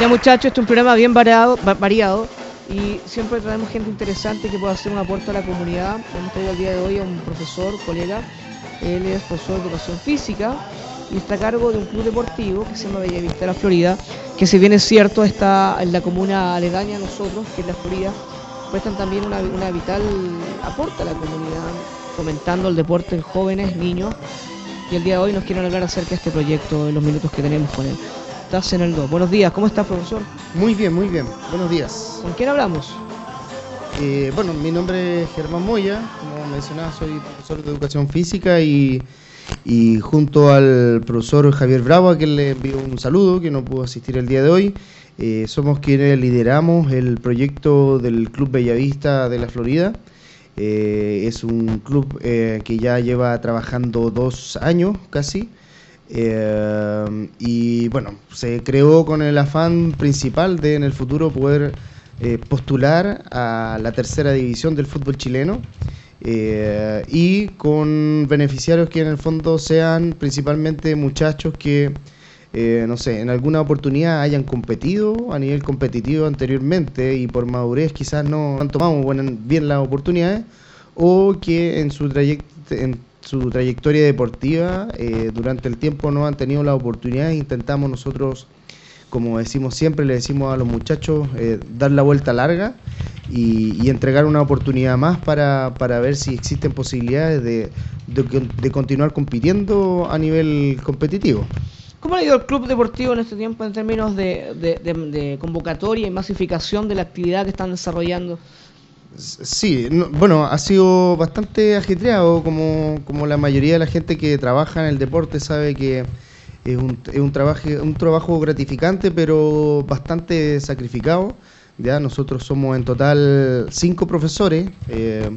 Ya muchachos, este es un programa bien variado, variado y siempre traemos gente interesante que pueda hacer un aporte a la comunidad. Hemos traído el día de hoy a un profesor, colega, él es profesor de educación física y está a cargo de un club deportivo que se llama Bellavista la Florida, que si bien es cierto está en la comuna aledaña a nosotros, que es la Florida, prestan también una, una vital aporte a la comunidad, fomentando el deporte en jóvenes, niños, y el día de hoy nos quieren hablar acerca de este proyecto en los minutos que tenemos con él. Estás en el 2. Buenos días, ¿cómo estás, profesor? Muy bien, muy bien. Buenos días. ¿Con quién hablamos? Eh, bueno, mi nombre es Germán Moya, como mencionaba, soy profesor de educación física y, y junto al profesor Javier Bravo, a quien le envío un saludo, que no pudo asistir el día de hoy, eh, somos quienes lideramos el proyecto del Club Bellavista de la Florida. Eh, es un club que ya lleva trabajando dos años casi. Eh, y bueno, se creó con el afán principal de en el futuro poder eh, postular a la tercera división del fútbol chileno eh, y con beneficiarios que en el fondo sean principalmente muchachos que, no sé, en alguna oportunidad hayan competido a nivel competitivo anteriormente y por madurez quizás no han tomado bien las oportunidades o que en su trayecto su trayectoria deportiva eh, durante el tiempo no han tenido la oportunidad. Intentamos nosotros, como decimos siempre, le decimos a los muchachos, eh, dar la vuelta larga y, entregar una oportunidad más para, para ver si existen posibilidades de, de, continuar compitiendo a nivel competitivo. ¿Cómo ha ido el club deportivo en este tiempo en términos de, de convocatoria y masificación de la actividad que están desarrollando? Sí, bueno, ha sido bastante ajetreado, como, como la mayoría de la gente que trabaja en el deporte sabe que es un, es un, trabajo, un trabajo gratificante, pero bastante sacrificado. Ya nosotros somos en total cinco profesores, eh,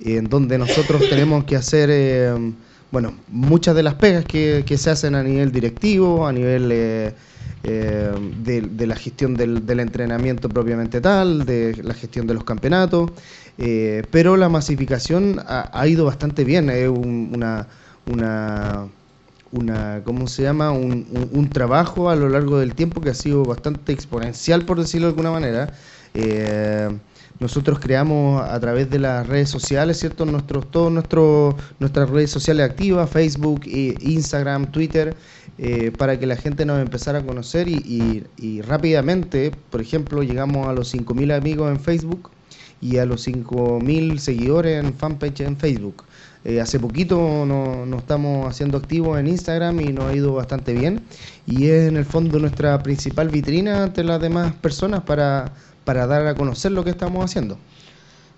en donde nosotros tenemos que hacer, eh, bueno, muchas de las pegas que, se hacen a nivel directivo, a nivel eh, eh, de, la gestión del, entrenamiento propiamente tal, de la gestión de los campeonatos, eh, pero la masificación ha, ido bastante bien, es una, una, una, ¿cómo se llama? Un, trabajo a lo largo del tiempo que ha sido bastante exponencial, por decirlo de alguna manera. Eh, nosotros creamos a través de las redes sociales, ¿cierto? Nuestros, todos nuestros, nuestras redes sociales activas, Facebook, Instagram, Twitter, eh, para que la gente nos empezara a conocer y, rápidamente, por ejemplo, llegamos a los 5.000 amigos en Facebook y a los 5.000 seguidores en fanpage en Facebook. Eh, hace poquito nos no estamos haciendo activos en Instagram y nos ha ido bastante bien y es en el fondo nuestra principal vitrina ante las demás personas para, para dar a conocer lo que estamos haciendo.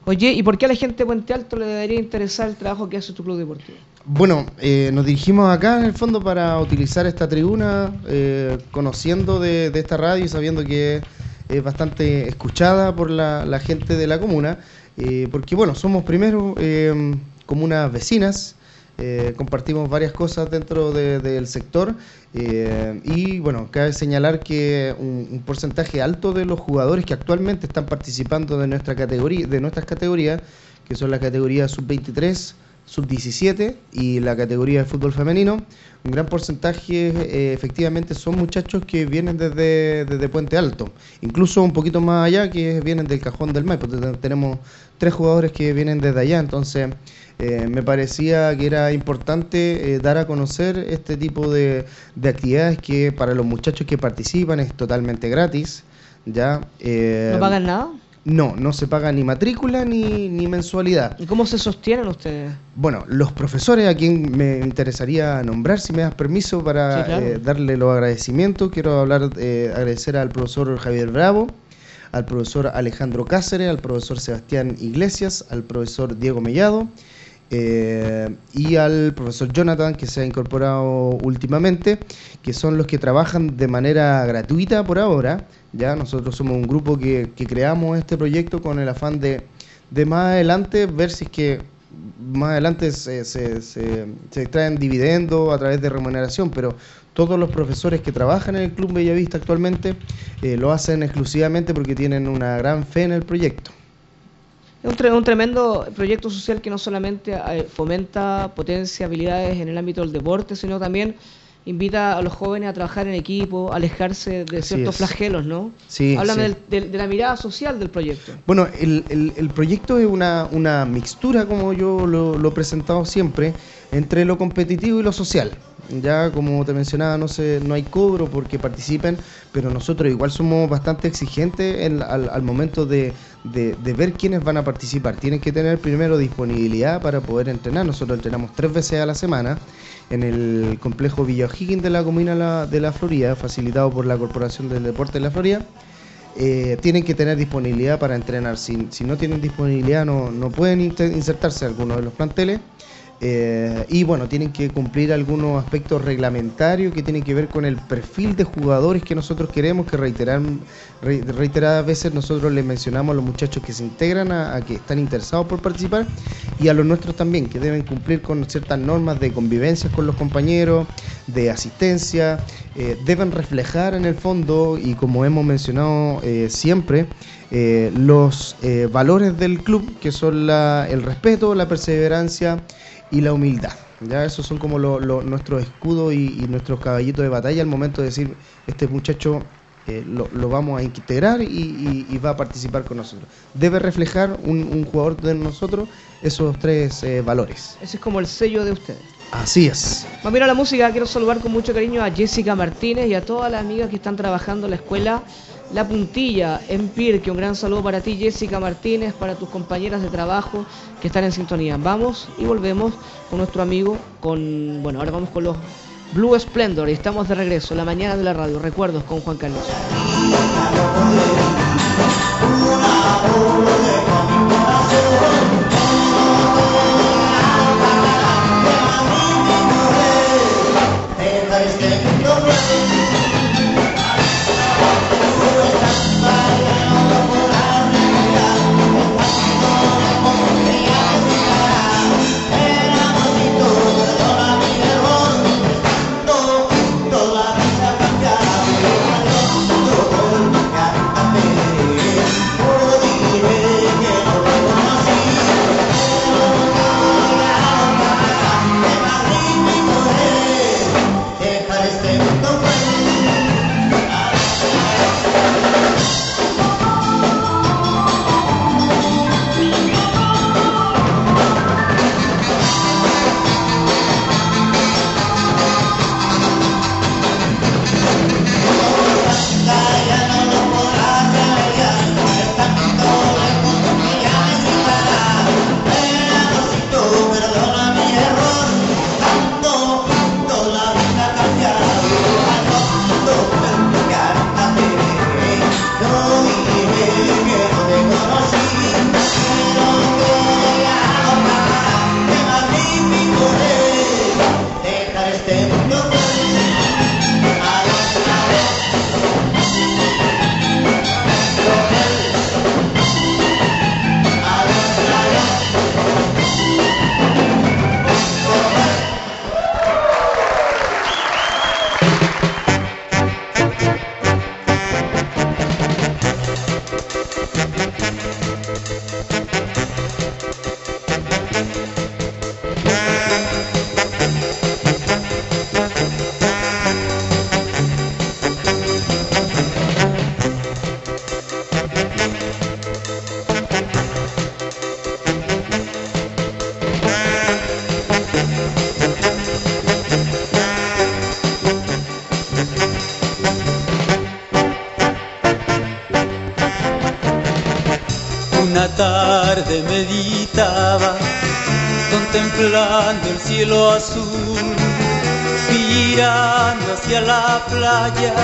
Oye, ¿y por qué a la gente de Puente Alto le debería interesar el trabajo que hace tu club deportivo? Bueno, eh, nos dirigimos acá en el fondo para utilizar esta tribuna, eh, conociendo de, esta radio y sabiendo que es bastante escuchada por la, gente de la comuna, eh, porque bueno, somos primero comunas vecinas, compartimos varias cosas dentro del sector y bueno, cabe señalar que un, porcentaje alto de los jugadores que actualmente están participando de nuestra categoría, de nuestras categorías, que son la categoría sub-23, sub-17 y la categoría de fútbol femenino, un gran porcentaje eh, efectivamente son muchachos que vienen desde, desde, Puente Alto, incluso un poquito más allá que vienen del Cajón del Maipo. Tenemos tres jugadores que vienen desde allá, entonces eh, me parecía que era importante eh, dar a conocer este tipo de, de, actividades que para los muchachos que participan es totalmente gratis. ¿ya? ¿No pagan nada? No, no se paga ni matrícula ni, ni, mensualidad. ¿Y cómo se sostienen ustedes? Bueno, los profesores a quien me interesaría nombrar, si me das permiso para eh, darle los agradecimientos, quiero hablar, eh, agradecer al profesor Javier Bravo, al profesor Alejandro Cáceres, al profesor Sebastián Iglesias, al profesor Diego Mellado eh, y al profesor Jonathan que se ha incorporado últimamente, que son los que trabajan de manera gratuita por ahora. Ya nosotros somos un grupo que, creamos este proyecto con el afán de, de, más adelante ver si es que más adelante se, se, se, extraen dividendos a través de remuneración, pero todos los profesores que trabajan en el Club Bellavista actualmente eh, lo hacen exclusivamente porque tienen una gran fe en el proyecto. Es un, tremendo proyecto social que no solamente eh, fomenta, potencia habilidades en el ámbito del deporte, sino también invita a los jóvenes a trabajar en equipo, alejarse de ciertos flagelos, ¿no? Sí. Háblame de, la mirada social del proyecto. Bueno, el, proyecto es una, una, mixtura, como yo lo, lo he presentado siempre, entre lo competitivo y lo social. Ya como te mencionaba, no sé, no hay cobro porque participen, pero nosotros igual somos bastante exigentes al, momento de, ver quiénes van a participar. Tienen que tener primero disponibilidad para poder entrenar. Nosotros entrenamos tres veces a la semana en el complejo Villa O'Higgins de la comuna de la Florida, facilitado por la Corporación del Deporte de la Florida. Eh, tienen que tener disponibilidad para entrenar. Si, si no tienen disponibilidad, no, no pueden insertarse a alguno de los planteles. Eh, y bueno, tienen que cumplir algunos aspectos reglamentarios que tienen que ver con el perfil de jugadores que nosotros queremos, que reiteran, reiteradas veces nosotros les mencionamos a los muchachos que se integran, a, que están interesados por participar, y a los nuestros también, que deben cumplir con ciertas normas de convivencia con los compañeros, de asistencia, eh, deben reflejar en el fondo, y como hemos mencionado eh, siempre, los valores del club, que son el respeto, la perseverancia, y la humildad. Ya esos son como nuestros escudos y, nuestros caballitos de batalla al momento de decir, este muchacho eh, lo, vamos a integrar y, va a participar con nosotros. Debe reflejar un, jugador de nosotros esos tres eh, valores. Ese es como el sello de ustedes. Así es. Vamos a la música. Quiero saludar con mucho cariño a Jessica Martínez y a todas las amigas que están trabajando en la escuela la Puntilla en Pirque. Un gran saludo para ti, Jessica Martínez, para tus compañeras de trabajo que están en sintonía. Vamos y volvemos con nuestro amigo, con, bueno, ahora vamos con los Blue Splendor y estamos de regreso, la mañana de la radio. Recuerdos con Juan Carlos. El cielo azul, mirando hacia la playa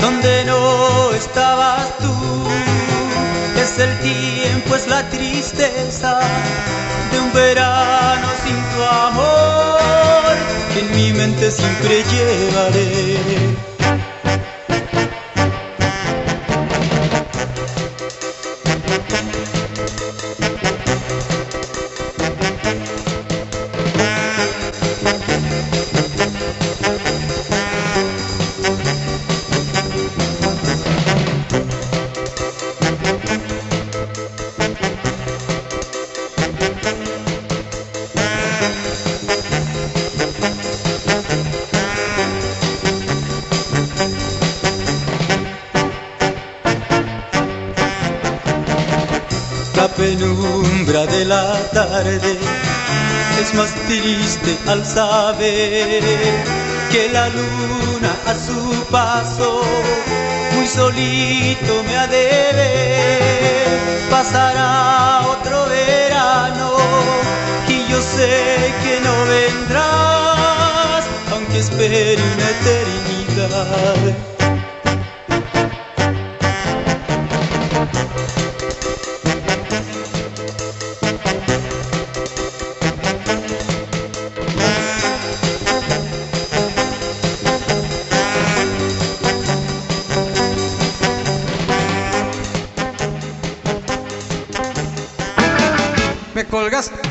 donde no estabas tú. Es el tiempo, es la tristeza de un verano sin tu amor, que en mi mente siempre llevaré. Es más triste al saber que la luna a su paso muy solito me ha de ver. Pasará otro verano y yo sé que no vendrás, aunque espere una eternidad.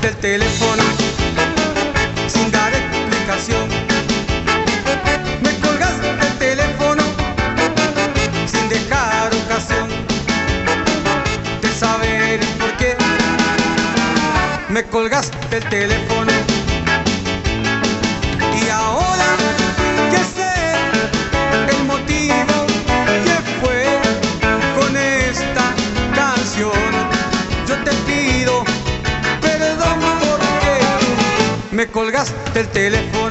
Del teléfono me colgaste el teléfono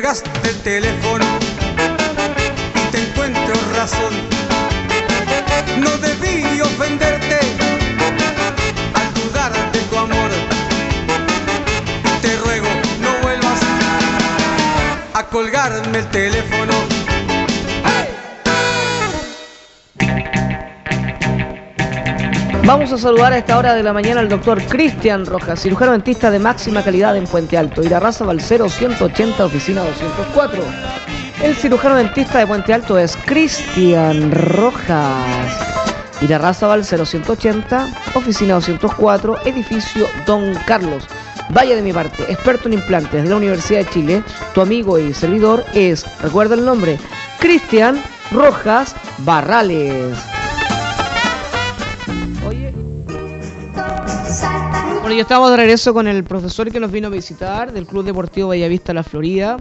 colgaste el teléfono y te encuentro razón. No debí ofenderte al dudar de tu amor. Y te ruego, no vuelvas a colgarme el teléfono. Vamos a saludar a esta hora de la mañana al doctor Cristian Rojas, cirujano dentista de máxima calidad en Puente Alto, Irarraza Valcero 180, oficina 204. El cirujano dentista de Puente Alto es Cristian Rojas. Irarraza Valcero 180, oficina 204, edificio Don Carlos. Vaya de mi parte, experto en implantes de la Universidad de Chile, tu amigo y servidor es, recuerda el nombre, Cristian Rojas Barrales. Bueno, yo estamos de regreso con el profesor que nos vino a visitar del Club Deportivo Bellavista La Florida.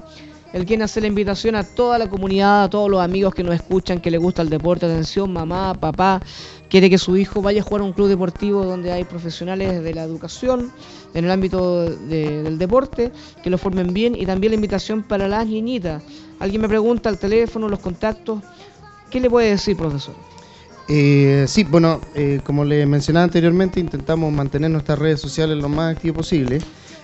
El quien hace la invitación a toda la comunidad, a todos los amigos que nos escuchan, que les gusta el deporte, atención, mamá, papá, quiere que su hijo vaya a jugar a un club deportivo donde hay profesionales de la educación en el ámbito del deporte, que lo formen bien y también la invitación para las niñitas. Alguien me pregunta el teléfono, los contactos, ¿qué le puede decir, profesor? Eh, sí, bueno, eh, como le mencionaba anteriormente, intentamos mantener nuestras redes sociales lo más activo posible.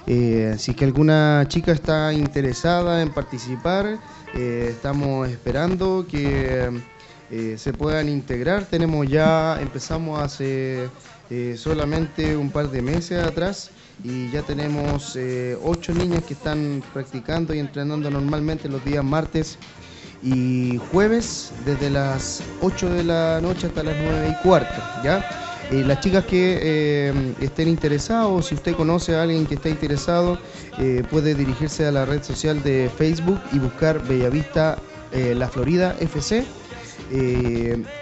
Eh, si que alguna chica está interesada en participar, eh, estamos esperando que se puedan integrar. Tenemos ya, empezamos hace solamente un par de meses atrás y ya tenemos ocho niñas que están practicando y entrenando normalmente los días martes y jueves desde las 8 de la noche hasta las 9 y cuarto, ¿ya? Eh, las chicas que eh, estén interesados, si usted conoce a alguien que esté interesado, eh, puede dirigirse a la red social de Facebook y buscar Bellavista La Florida FC.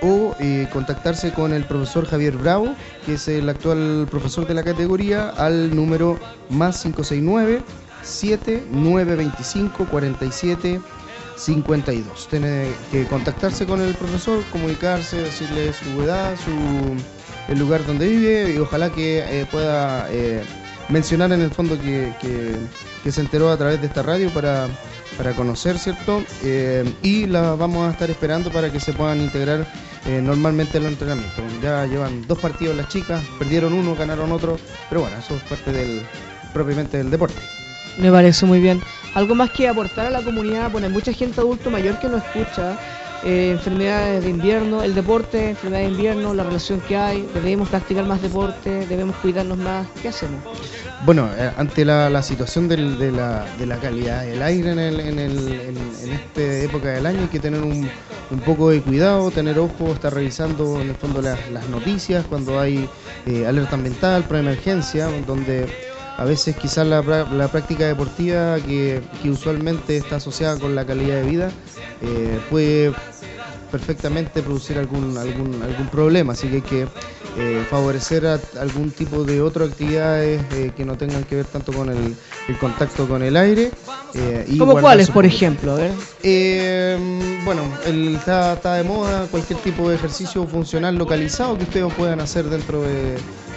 o contactarse con el profesor Javier Bravo, que es el actual profesor de la categoría, al número más 569 7925 47 52. Tiene que contactarse con el profesor, comunicarse, decirle su edad, su, el lugar donde vive y ojalá que eh, pueda eh, mencionar en el fondo que, se enteró a través de esta radio para para conocer, ¿cierto? Eh, y la vamos a estar esperando para que se puedan integrar normalmente en los entrenamientos. Ya llevan dos partidos las chicas, perdieron uno, ganaron otro, pero bueno, eso es parte del propiamente del deporte. Me parece muy bien. Algo más que aportar a la comunidad, bueno, hay mucha gente adulto mayor que nos escucha eh, enfermedades de invierno, el deporte, enfermedades de invierno, la relación que hay, debemos practicar más deporte, debemos cuidarnos más, ¿qué hacemos? Bueno, eh, ante la, situación de, la, de, la, calidad del aire en, el, en, el, en, esta época del año hay que tener un, un, poco de cuidado, tener ojo, estar revisando en el fondo las, noticias cuando hay eh, alerta ambiental, preemergencia, donde a veces quizás la, la práctica deportiva que, que, usualmente está asociada con la calidad de vida eh, puede perfectamente producir algún, algún, algún problema, así que hay que eh, favorecer algún tipo de otras actividades eh, que no tengan que ver tanto con el, contacto con el aire. y ¿Como cuáles, por ejemplo? bueno, el, está, está de moda cualquier tipo de ejercicio funcional localizado que ustedes puedan hacer dentro de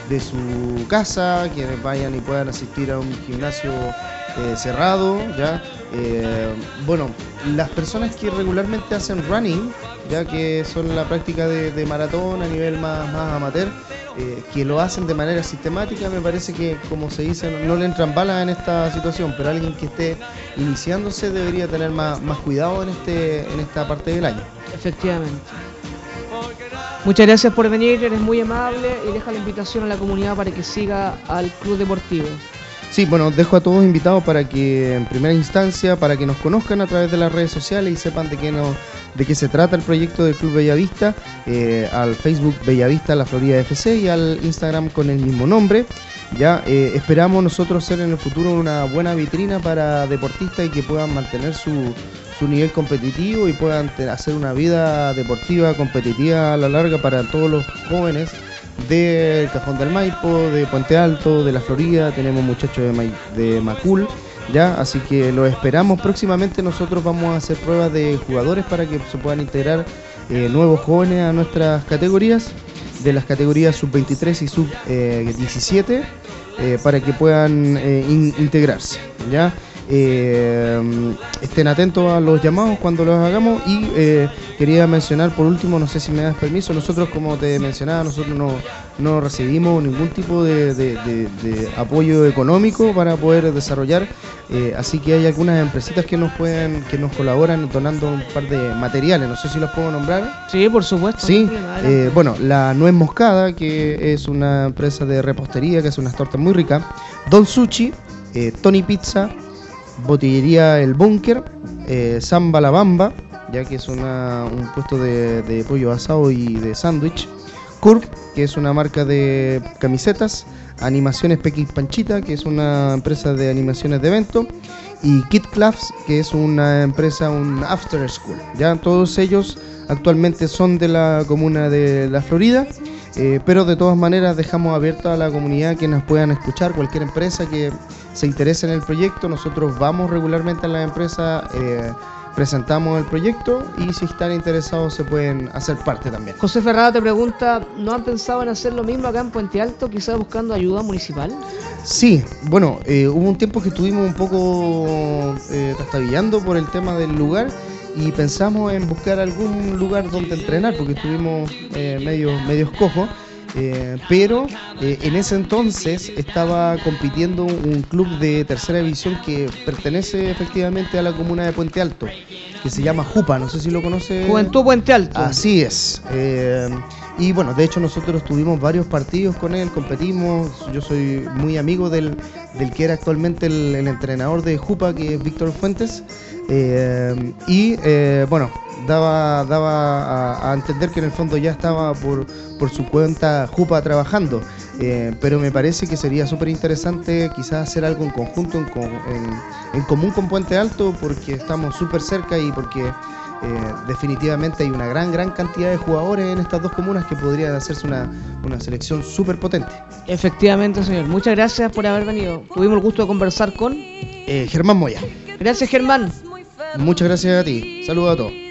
de su casa, quienes vayan y puedan asistir a un gimnasio eh, cerrado, ¿ya? Eh, bueno, las personas que regularmente hacen running, ya que son la práctica de, maratón a nivel más, más amateur, eh, que lo hacen de manera sistemática, me parece que, como se dice, no, le entran balas en esta situación, pero alguien que esté iniciándose debería tener más, más cuidado en, este, en esta parte del año. Efectivamente. Muchas gracias por venir, eres muy amable y deja la invitación a la comunidad para que siga al Club Deportivo. Sí, bueno, dejo a todos invitados para que en primera instancia, para que nos conozcan a través de las redes sociales y sepan de qué, no, de qué se trata el proyecto del Club Bellavista, eh, al Facebook Bellavista La Florida FC y al Instagram con el mismo nombre. Ya eh, esperamos nosotros ser en el futuro una buena vitrina para deportistas y que puedan mantener su, su nivel competitivo y puedan hacer una vida deportiva competitiva a la larga para todos los jóvenes del Cajón del Maipo, de Puente Alto, de la Florida, tenemos muchachos de, de Macul, ya, así que lo esperamos próximamente. Nosotros vamos a hacer pruebas de jugadores para que se puedan integrar eh, nuevos jóvenes a nuestras categorías, de las categorías sub 23 y sub 17, eh, para que puedan eh, integrarse, ya. Eh, estén atentos a los llamados cuando los hagamos y eh, quería mencionar por último, no sé si me das permiso, nosotros como te mencionaba, nosotros no, no recibimos ningún tipo de, apoyo económico para poder desarrollar, eh, así que hay algunas empresitas que nos pueden, que nos colaboran donando un par de materiales, no sé si los puedo nombrar. Sí, por supuesto. Sí, bueno, la Nuez Moscada, que es una empresa de repostería que hace unas tortas muy ricas, Don Sushi, Tony Pizza, Botillería El Búnker, eh, Samba La Bamba, ya que es una, un puesto de, pollo asado y de sándwich. Curb, que es una marca de camisetas. Animaciones Pequis Panchita, que es una empresa de animaciones de evento. Y Kid Clubs, que es una empresa, un after school. Ya todos ellos actualmente son de la comuna de La Florida eh, pero de todas maneras dejamos abierta a la comunidad que nos puedan escuchar, cualquier empresa que se interese en el proyecto, nosotros vamos regularmente a la empresa, eh, presentamos el proyecto y si están interesados se pueden hacer parte también. José Ferrada te pregunta, ¿no han pensado en hacer lo mismo acá en Puente Alto, quizás buscando ayuda municipal? Sí, bueno, eh, hubo un tiempo que estuvimos un poco eh, trastabillando por el tema del lugar y pensamos en buscar algún lugar donde entrenar porque estuvimos eh, medio, medios cojos. Eh, pero eh, en ese entonces estaba compitiendo un club de tercera división que pertenece efectivamente a la comuna de Puente Alto, que se llama Jupa, no sé si lo conoce. Juventud Puente Alto. Así es. Eh, y bueno, de hecho nosotros tuvimos varios partidos con él, competimos, yo soy muy amigo del, del que era actualmente el, el entrenador de Jupa, que es Víctor Fuentes. Y bueno, daba, daba a, entender que en el fondo ya estaba por, por su cuenta Jupa trabajando. Eh, pero me parece que sería súper interesante quizás hacer algo en conjunto, en, en, común con Puente Alto, porque estamos súper cerca y porque definitivamente hay una gran, gran cantidad de jugadores en estas dos comunas que podría hacerse una, una selección súper potente. Efectivamente, señor. Muchas gracias por haber venido. Tuvimos el gusto de conversar con Germán Moya. Gracias, Germán. Muchas gracias a ti. Saludos a todos.